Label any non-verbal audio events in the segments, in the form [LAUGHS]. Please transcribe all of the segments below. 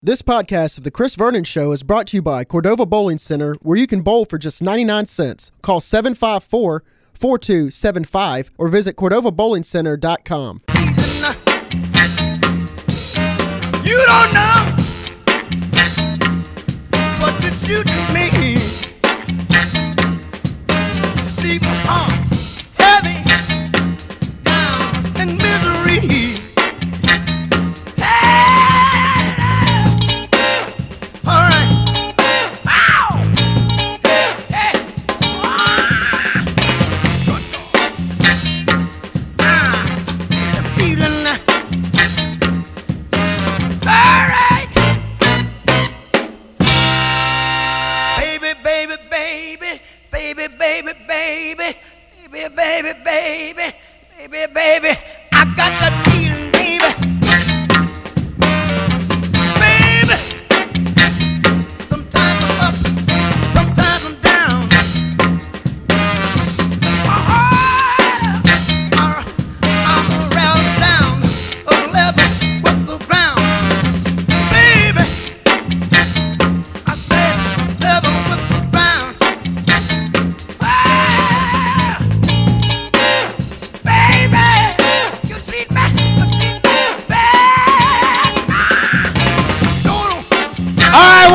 This podcast of The Chris Vernon Show is brought to you by Cordova Bowling Center, where you can bowl for just 99 cents. Call 754-4275 or visit CordovaBowlingCenter.com. You don't know what you do to me.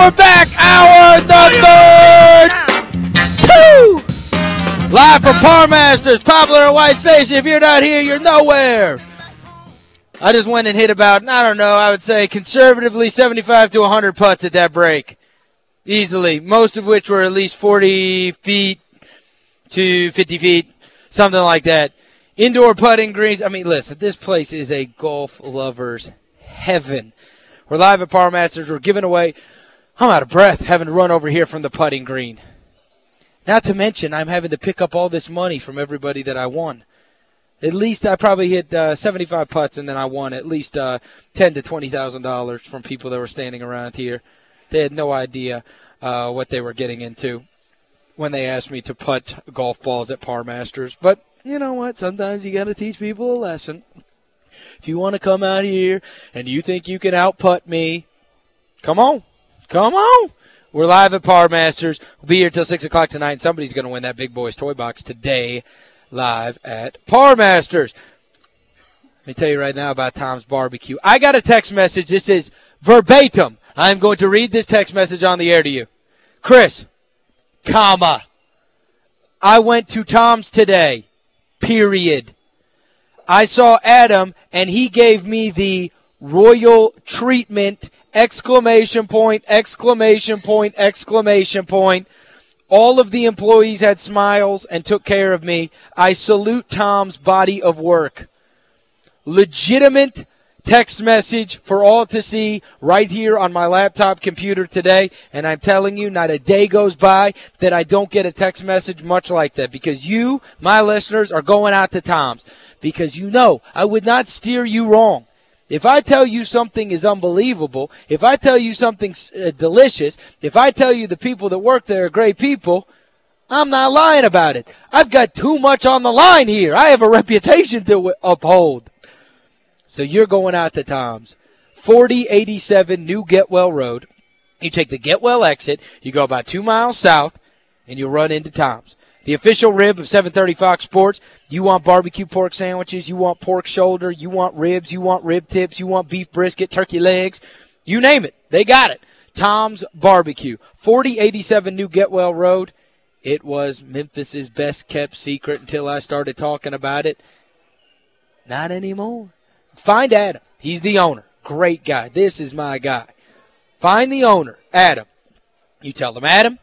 We're back. Hour number two. Live from Par Masters, Poplar and White Station. If you're not here, you're nowhere. I just went and hit about, I don't know, I would say conservatively 75 to 100 putts at that break. Easily. Most of which were at least 40 feet to 50 feet, something like that. Indoor putting greens. I mean, listen, this place is a golf lover's heaven. We're live at Par Masters. We're giving away, I'm out of breath having to run over here from the putting green. Not to mention, I'm having to pick up all this money from everybody that I won. At least I probably hit uh, 75 putts and then I won at least uh, 10 to $20,000 from people that were standing around here. They had no idea uh, what they were getting into when they asked me to putt golf balls at Par Masters. But you know what? Sometimes you got to teach people a lesson. If you want to come out here and you think you can out-putt me, come on. Come on. We're live at Par Masters. We'll be here till 6 o'clock tonight. Somebody's going to win that Big Boys toy box today live at Par Masters. Let me tell you right now about Tom's Barbecue. I got a text message. This is verbatim. I'm going to read this text message on the air to you. Chris, comma. I went to Tom's today, period. I saw Adam, and he gave me the royal treatment, exclamation point, exclamation point, exclamation point. All of the employees had smiles and took care of me. I salute Tom's body of work. Legitimate text message for all to see right here on my laptop computer today. And I'm telling you, not a day goes by that I don't get a text message much like that. Because you, my listeners, are going out to Tom's. Because you know, I would not steer you wrong. If I tell you something is unbelievable, if I tell you something's uh, delicious, if I tell you the people that work there are great people, I'm not lying about it. I've got too much on the line here. I have a [LAUGHS] reputation to uphold. So you're going out to Tom's. 4087 New Getwell Road. You take the Getwell exit, you go about two miles south, and you run into Tom's. The official rib of 730 Fox Sports. You want barbecue pork sandwiches, you want pork shoulder, you want ribs, you want rib tips, you want beef brisket, turkey legs. You name it. They got it. Tom's Barbecue. 4087 New Getwell Road. It was Memphis's best-kept secret until I started talking about it. Not anymore. Find Adam. He's the owner. Great guy. This is my guy. Find the owner, Adam. You tell him, Adam,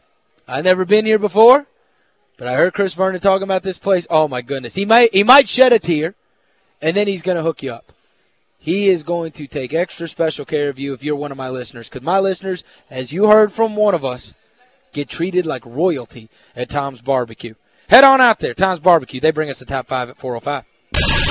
I've never been here before. But I heard Chris Vernon talking about this place. Oh, my goodness. He might, he might shed a tear, and then he's going to hook you up. He is going to take extra special care of you if you're one of my listeners. Because my listeners, as you heard from one of us, get treated like royalty at Tom's Barbecue. Head on out there, Tom's Barbecue. They bring us the top five at 405.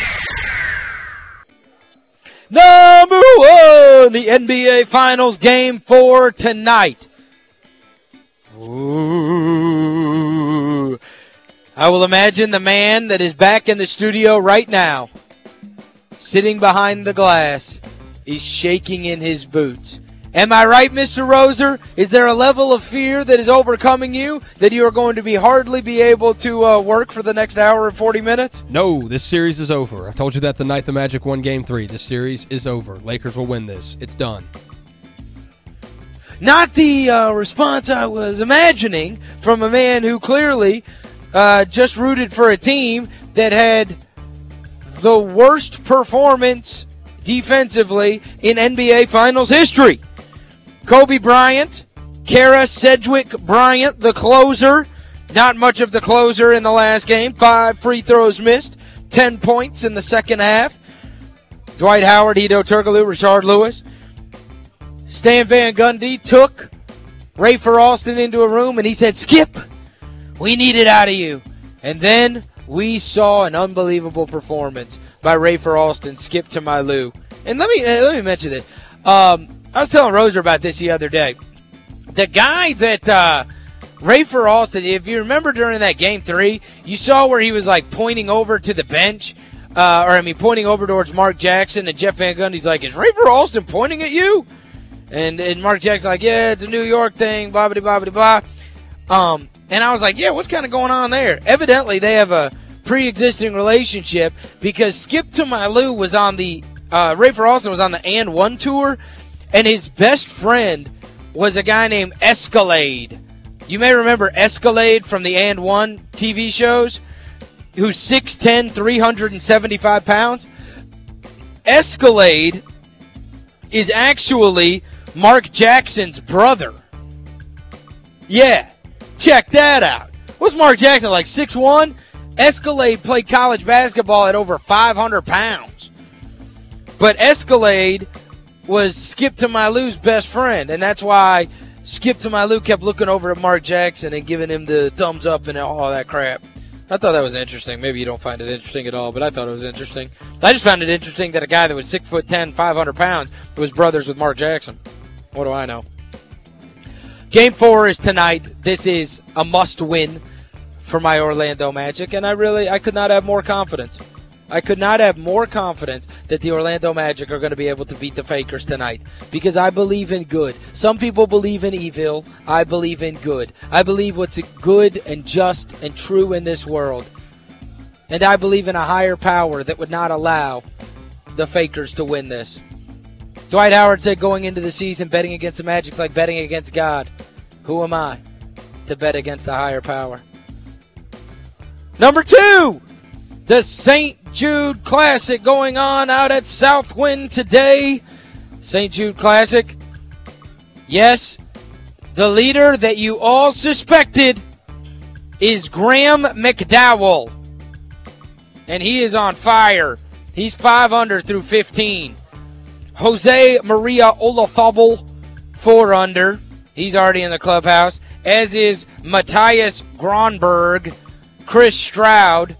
Number one, the NBA Finals Game 4 tonight. Ooh. I will imagine the man that is back in the studio right now, sitting behind the glass, is shaking in his boots. Am I right, Mr. Roser? Is there a level of fear that is overcoming you that you are going to be hardly be able to uh, work for the next hour and 40 minutes? No, this series is over. I told you that the night the Magic won Game 3. This series is over. Lakers will win this. It's done. Not the uh, response I was imagining from a man who clearly uh, just rooted for a team that had the worst performance defensively in NBA Finals history. Kobe Bryant, Kara Sedgwick Bryant, the closer. Not much of the closer in the last game. Five free throws missed. Ten points in the second half. Dwight Howard, Hedo Turkoglu, Rashard Lewis. Stan Van Gundy took Rafer Alston into a room and he said, Skip, we need it out of you. And then we saw an unbelievable performance by Rafer Alston, Skip to my Lou. And let me uh, let me mention this. Um, I was telling Roser about this the other day. The guy that uh, Rafer Alston, if you remember during that game three, you saw where he was like pointing over to the bench, uh, or I mean pointing over towards Mark Jackson, and Jeff Van Gundy's like, is Rafer Alston pointing at you? And and Mark Jackson's like, yeah, it's a New York thing, blah, blah, blah, blah, blah. Um, and I was like, yeah, what's kind of going on there? Evidently, they have a pre-existing relationship because Skip to My Lou was on the, uh, Rafer Alston was on the And One tour, and his best friend was a guy named Escalade. You may remember Escalade from the And One TV shows, who's 6'10", 375 pounds. Escalade is actually Mark Jackson's brother. Yeah, check that out. What's Mark Jackson, like 6'1"? Escalade played college basketball at over 500 pounds. But Escalade was Skip to My Lou's best friend, and that's why Skip to My Lou kept looking over at Mark Jackson and giving him the thumbs up and all that crap. I thought that was interesting. Maybe you don't find it interesting at all, but I thought it was interesting. I just found it interesting that a guy that was 6 foot 10, 500 pounds was brothers with Mark Jackson. What do I know? Game 4 is tonight. This is a must-win for my Orlando Magic, and I really I could not have more confidence. I could not have more confidence that the Orlando Magic are going to be able to beat the Fakers tonight because I believe in good. Some people believe in evil. I believe in good. I believe what's good and just and true in this world. And I believe in a higher power that would not allow the Fakers to win this. Dwight Howard said going into the season betting against the Magic's like betting against God. Who am I to bet against a higher power? Number two, the St. Jude Classic going on out at Southwind today. St. Jude Classic. Yes, the leader that you all suspected is Graham McDowell. And he is on fire. He's 5 under through 15. Jose Maria Olazabal, 4 under. He's already in the clubhouse. As is Matthias Gronberg, Chris Stroud,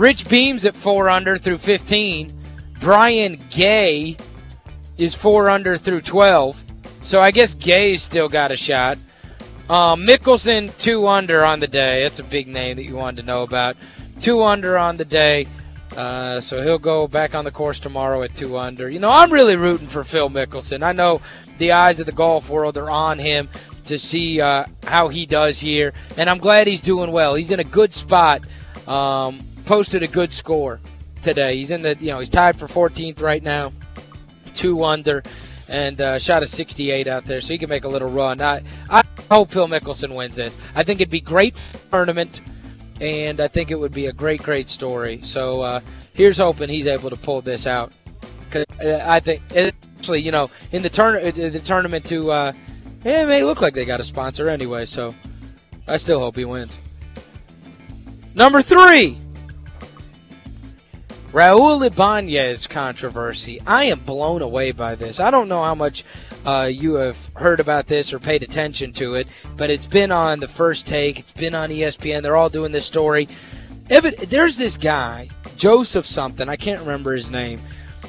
Rich Beams at 4 under through 15. Brian Gay is 4 under through 12. So I guess Gay's still got a shot. Um, Mickelson, 2 under on the day. That's a big name that you wanted to know about. 2 under on the day. Uh, so he'll go back on the course tomorrow at 2 under. You know, I'm really rooting for Phil Mickelson. I know the eyes of the golf world are on him to see uh, how he does here. And I'm glad he's doing well. He's in a good spot. Um, posted a good score today. He's in the, you know, he's tied for 14th right now, two under, and uh, shot a 68 out there, so he can make a little run. I, I hope Phil Mickelson wins this. I think it'd be great tournament, and I think it would be a great, great story. So uh, here's hoping he's able to pull this out. Cause uh, I think, actually, you know, in the, turn the tournament to uh, It may look like they got a sponsor anyway, so I still hope he wins. Number three, Raul Ibanez controversy. I am blown away by this. I don't know how much uh, you have heard about this or paid attention to it, but it's been on the first take. It's been on ESPN. They're all doing this story. There's this guy, Joseph something. I can't remember his name.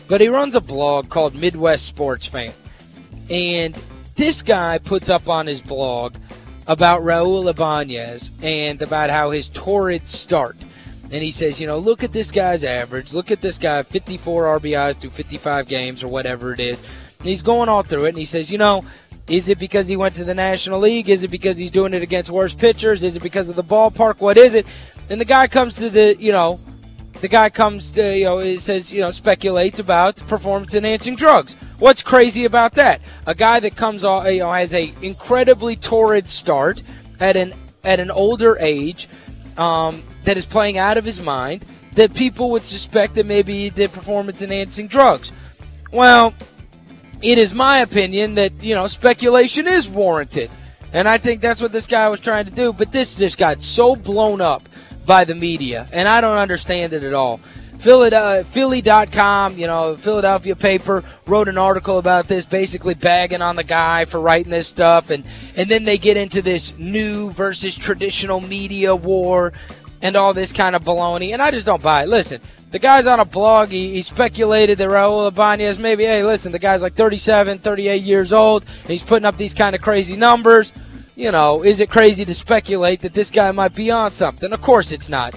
But he runs a blog called Midwest Sports Fan. And this guy puts up on his blog about Raul Ibanez and about how his torrid start. And he says, you know, look at this guy's average. Look at this guy, 54 RBIs through 55 games or whatever it is. And he's going all through it, and he says, you know, is it because he went to the National League? Is it because he's doing it against worse pitchers? Is it because of the ballpark? What is it? And the guy comes to the, you know, the guy comes to, you know, it says, you know, speculates about performance-enhancing drugs. What's crazy about that? A guy that comes, off, you know, has a incredibly torrid start at an at an older age um, that is playing out of his mind that people would suspect that maybe he did performance-enhancing drugs. Well, it is my opinion that, you know, speculation is warranted. And I think that's what this guy was trying to do. But this just got so blown up by the media, and I don't understand it at all. Uh, Philly.com, you know, Philadelphia paper wrote an article about this, basically bagging on the guy for writing this stuff, and, and then they get into this new versus traditional media war and all this kind of baloney, and I just don't buy it. Listen, the guy's on a blog, he, he speculated that Raul Ibanez maybe, hey, listen, the guy's like 37, 38 years old, he's putting up these kind of crazy numbers. You know, is it crazy to speculate that this guy might be on something? Of course it's not.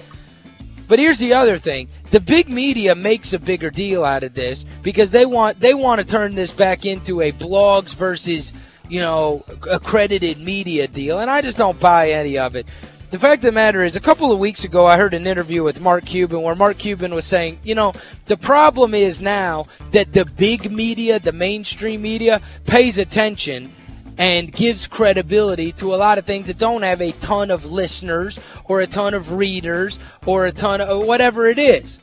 But here's the other thing. The big media makes a bigger deal out of this because they want they want to turn this back into a blogs versus, you know, accredited media deal. And I just don't buy any of it. The fact of the matter is, a couple of weeks ago, I heard an interview with Mark Cuban where Mark Cuban was saying, you know, the problem is now that the big media, the mainstream media, pays attention and gives credibility to a lot of things that don't have a ton of listeners or a ton of readers or a ton of whatever it is.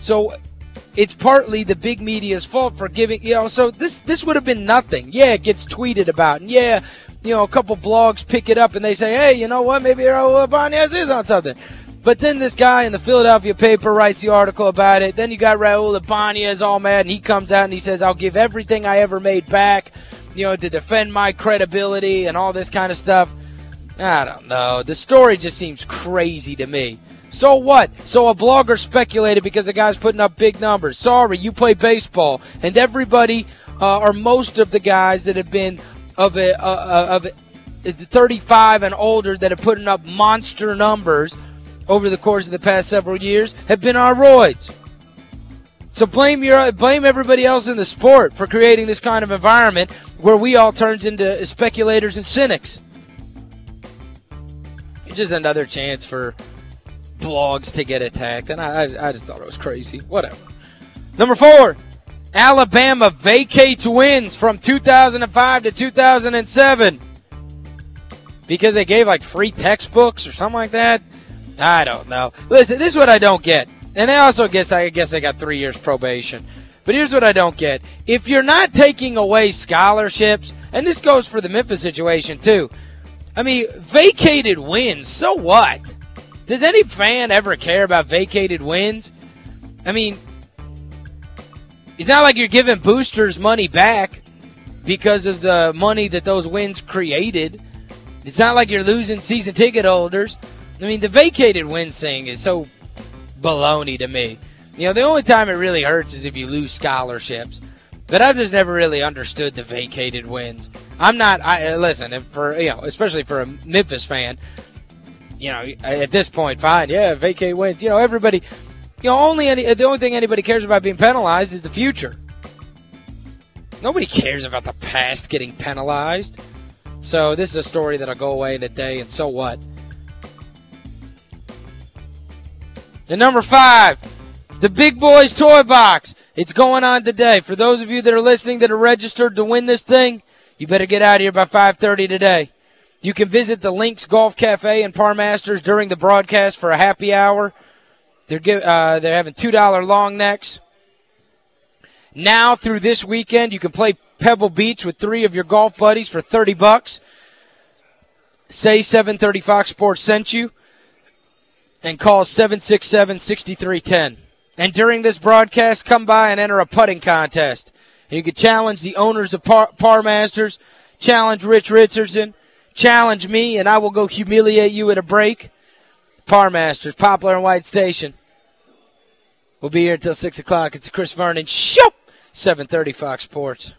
So it's partly the big media's fault for giving, you know, so this this would have been nothing. Yeah, it gets tweeted about. And yeah, you know, a couple blogs pick it up and they say, hey, you know what, maybe Raul Ibanez is on something. But then this guy in the Philadelphia paper writes the article about it. Then you got Raul Ibanez all mad, and he comes out and he says, I'll give everything I ever made back you know, to defend my credibility and all this kind of stuff. I don't know. The story just seems crazy to me. So what? So a blogger speculated because the guy's putting up big numbers. Sorry, you play baseball. And everybody, uh, or most of the guys that have been of a, uh, uh of a, 35 and older that have putting up monster numbers over the course of the past several years have been our roids. So blame your blame everybody else in the sport for creating this kind of environment where we all turns into speculators and cynics. It's just another chance for blogs to get attacked, and I, I just thought it was crazy. Whatever. Number four, Alabama vacates wins from 2005 to 2007 because they gave like free textbooks or something like that. I don't know. Listen, this is what I don't get. And they also guess I guess they got three years probation. But here's what I don't get. If you're not taking away scholarships, and this goes for the Memphis situation too, I mean, vacated wins, so what? Does any fan ever care about vacated wins? I mean, it's not like you're giving boosters money back because of the money that those wins created. It's not like you're losing season ticket holders. I mean, the vacated wins thing is so baloney to me. You know, the only time it really hurts is if you lose scholarships. But I've just never really understood the vacated wins. I'm not I uh, listen, for you know, especially for a Memphis fan, you know, at this point fine, yeah, vacate wins. You know, everybody you know, only any the only thing anybody cares about being penalized is the future. Nobody cares about the past getting penalized. So this is a story that'll go away in a day, and so what? And number five, the Big Boys Toy Box. It's going on today. For those of you that are listening that are registered to win this thing, you better get out of here by 5.30 today. You can visit the Links Golf Cafe and Par Masters during the broadcast for a happy hour. They're give, uh, they're having $2 long necks. Now through this weekend, you can play Pebble Beach with three of your golf buddies for 30 bucks. Say 730 Fox Sports sent you and call 767-6310. And during this broadcast, come by and enter a putting contest. You can challenge the owners of Par, Par Masters, challenge Rich Richardson, challenge me, and I will go humiliate you at a break. Par Masters, Poplar and White Station. We'll be here until 6 o'clock. It's the Chris Vernon Show, 730 Fox Sports.